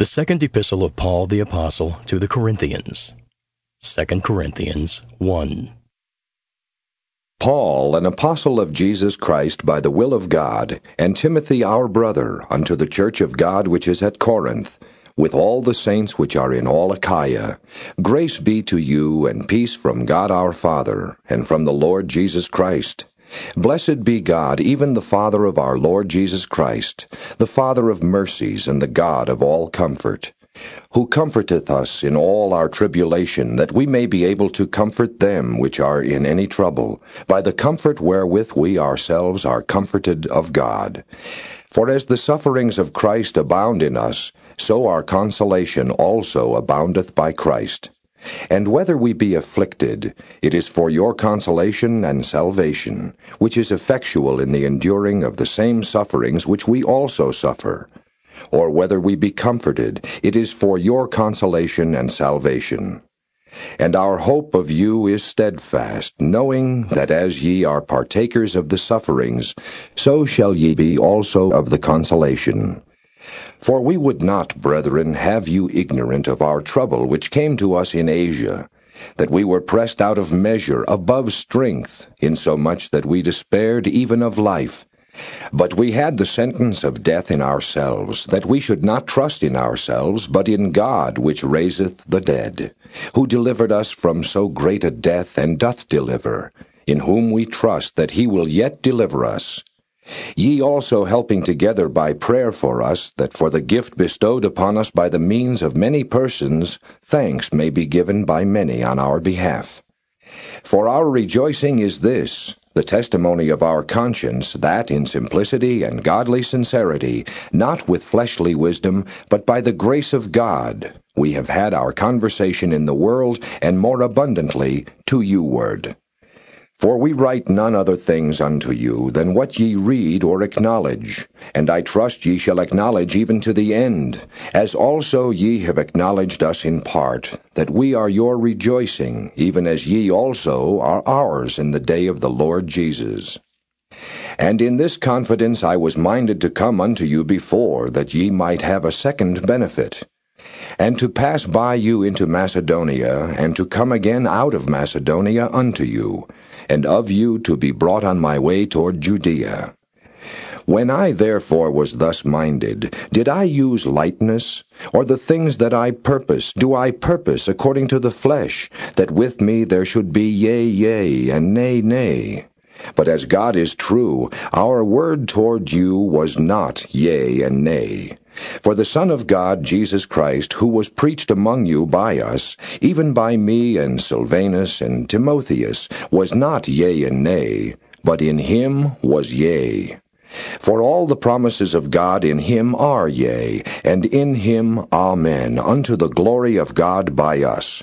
The second epistle of Paul the Apostle to the Corinthians. 2 Corinthians 1. Paul, an apostle of Jesus Christ by the will of God, and Timothy our brother, unto the church of God which is at Corinth, with all the saints which are in all Achaia, grace be to you and peace from God our Father, and from the Lord Jesus Christ. Blessed be God, even the Father of our Lord Jesus Christ, the Father of mercies and the God of all comfort, who comforteth us in all our tribulation, that we may be able to comfort them which are in any trouble, by the comfort wherewith we ourselves are comforted of God. For as the sufferings of Christ abound in us, so our consolation also aboundeth by Christ. And whether we be afflicted, it is for your consolation and salvation, which is effectual in the enduring of the same sufferings which we also suffer. Or whether we be comforted, it is for your consolation and salvation. And our hope of you is steadfast, knowing that as ye are partakers of the sufferings, so shall ye be also of the consolation. For we would not, brethren, have you ignorant of our trouble which came to us in Asia, that we were pressed out of measure, above strength, insomuch that we despaired even of life. But we had the sentence of death in ourselves, that we should not trust in ourselves, but in God which raiseth the dead, who delivered us from so great a death, and doth deliver, in whom we trust that he will yet deliver us Ye also helping together by prayer for us, that for the gift bestowed upon us by the means of many persons, thanks may be given by many on our behalf. For our rejoicing is this, the testimony of our conscience, that in simplicity and godly sincerity, not with fleshly wisdom, but by the grace of God, we have had our conversation in the world, and more abundantly to you ward. For we write none other things unto you than what ye read or acknowledge, and I trust ye shall acknowledge even to the end, as also ye have acknowledged us in part, that we are your rejoicing, even as ye also are ours in the day of the Lord Jesus. And in this confidence I was minded to come unto you before, that ye might have a second benefit and to pass by you into Macedonia, and to come again out of Macedonia unto you, and of you to be brought on my way toward Judea. When I therefore was thus minded, did I use lightness? Or the things that I purpose, do I purpose according to the flesh, that with me there should be yea, yea, and nay, nay? But as God is true, our word toward you was not yea and nay. For the Son of God, Jesus Christ, who was preached among you by us, even by me and Silvanus and Timotheus, was not yea and nay, but in him was yea. For all the promises of God in him are yea, and in him amen, unto the glory of God by us.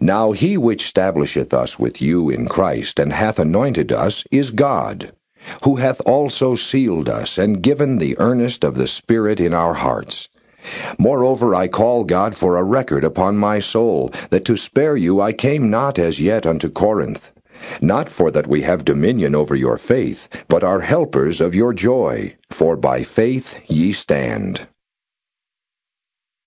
Now he which stablisheth us with you in Christ, and hath anointed us, is God who hath also sealed us and given the earnest of the Spirit in our hearts. Moreover, I call God for a record upon my soul, that to spare you I came not as yet unto Corinth. Not for that we have dominion over your faith, but are helpers of your joy, for by faith ye stand.